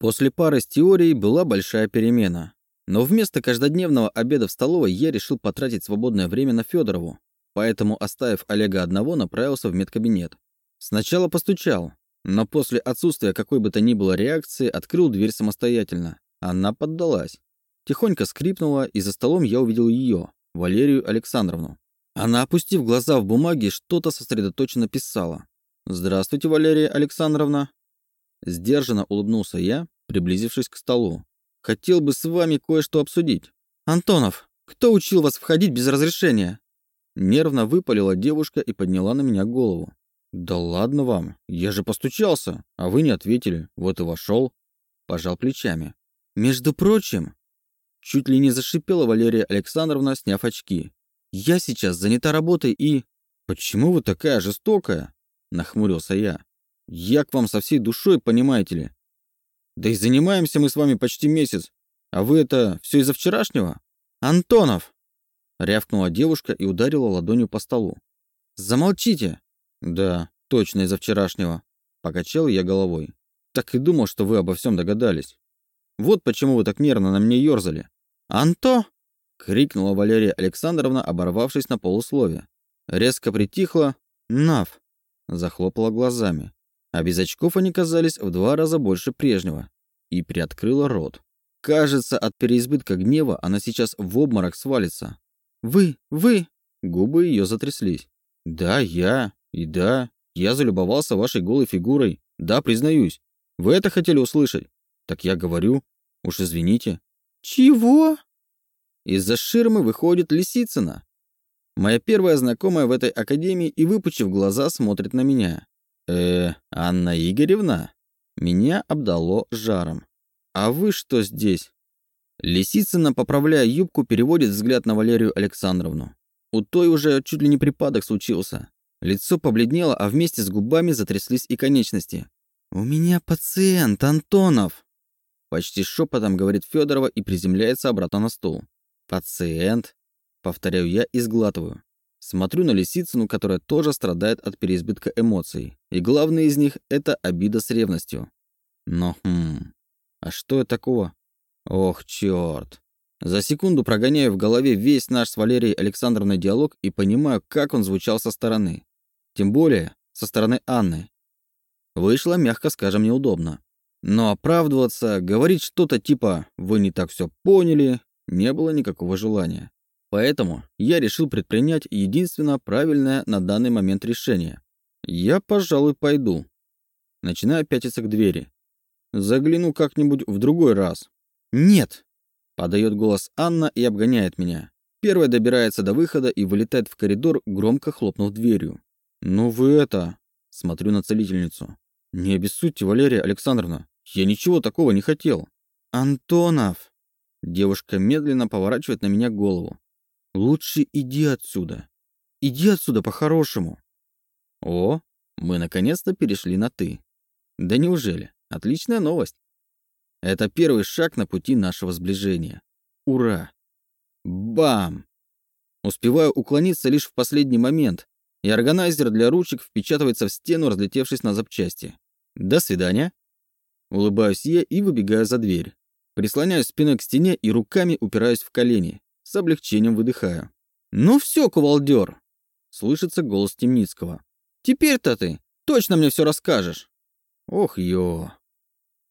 После пары с теорией была большая перемена. Но вместо каждодневного обеда в столовой я решил потратить свободное время на Федорову, поэтому, оставив Олега одного, направился в медкабинет. Сначала постучал, но после отсутствия какой бы то ни было реакции открыл дверь самостоятельно. Она поддалась. Тихонько скрипнула, и за столом я увидел ее, Валерию Александровну. Она, опустив глаза в бумаге, что-то сосредоточенно писала. «Здравствуйте, Валерия Александровна». Сдержанно улыбнулся я, приблизившись к столу. «Хотел бы с вами кое-что обсудить». «Антонов, кто учил вас входить без разрешения?» Нервно выпалила девушка и подняла на меня голову. «Да ладно вам, я же постучался, а вы не ответили, вот и вошел». Пожал плечами. «Между прочим...» Чуть ли не зашипела Валерия Александровна, сняв очки. «Я сейчас занята работой и...» «Почему вы такая жестокая?» Нахмурился я. «Я к вам со всей душой, понимаете ли. Да и занимаемся мы с вами почти месяц, а вы это все из-за вчерашнего?» «Антонов!» Рявкнула девушка и ударила ладонью по столу. «Замолчите!» «Да, точно из-за вчерашнего», — покачал я головой. «Так и думал, что вы обо всем догадались. Вот почему вы так нервно на мне ерзали». «Анто!» — крикнула Валерия Александровна, оборвавшись на полуслове. Резко притихла. «Нав!» — захлопала глазами. А без очков они казались в два раза больше прежнего. И приоткрыла рот. Кажется, от переизбытка гнева она сейчас в обморок свалится. «Вы! Вы!» Губы ее затряслись. «Да, я. И да, я залюбовался вашей голой фигурой. Да, признаюсь. Вы это хотели услышать? Так я говорю. Уж извините. Чего? Из-за ширмы выходит Лисицына. Моя первая знакомая в этой академии и, выпучив глаза, смотрит на меня. Э, Анна Игоревна? Меня обдало жаром. А вы что здесь? Лисицына, поправляя юбку, переводит взгляд на Валерию Александровну. У той уже чуть ли не припадок случился. Лицо побледнело, а вместе с губами затряслись и конечности. «У меня пациент, Антонов!» Почти шепотом говорит Федорова и приземляется обратно на стул. «Пациент?» Повторяю я и сглатываю. Смотрю на Лисицыну, которая тоже страдает от переизбытка эмоций. И главное из них — это обида с ревностью. Но, хм... А что это такого? Ох, черт. За секунду прогоняю в голове весь наш с Валерией Александровной диалог и понимаю, как он звучал со стороны. Тем более со стороны Анны. Вышло, мягко скажем, неудобно. Но оправдываться, говорить что-то типа «вы не так все поняли» не было никакого желания. Поэтому я решил предпринять единственно правильное на данный момент решение. Я, пожалуй, пойду. Начинаю пятиться к двери. Загляну как-нибудь в другой раз. «Нет!» — подает голос Анна и обгоняет меня. Первая добирается до выхода и вылетает в коридор, громко хлопнув дверью. «Ну вы это...» — смотрю на целительницу. «Не обессудьте, Валерия Александровна. Я ничего такого не хотел». «Антонов!» Девушка медленно поворачивает на меня голову. «Лучше иди отсюда. Иди отсюда по-хорошему». О, мы наконец-то перешли на «ты». Да неужели? Отличная новость. Это первый шаг на пути нашего сближения. Ура! Бам! Успеваю уклониться лишь в последний момент, и органайзер для ручек впечатывается в стену, разлетевшись на запчасти. До свидания. Улыбаюсь я и выбегаю за дверь. Прислоняюсь спиной к стене и руками упираюсь в колени. С облегчением выдыхаю. «Ну все, кувалдер!» Слышится голос Темницкого. «Теперь-то ты точно мне все расскажешь!» Ох, ё.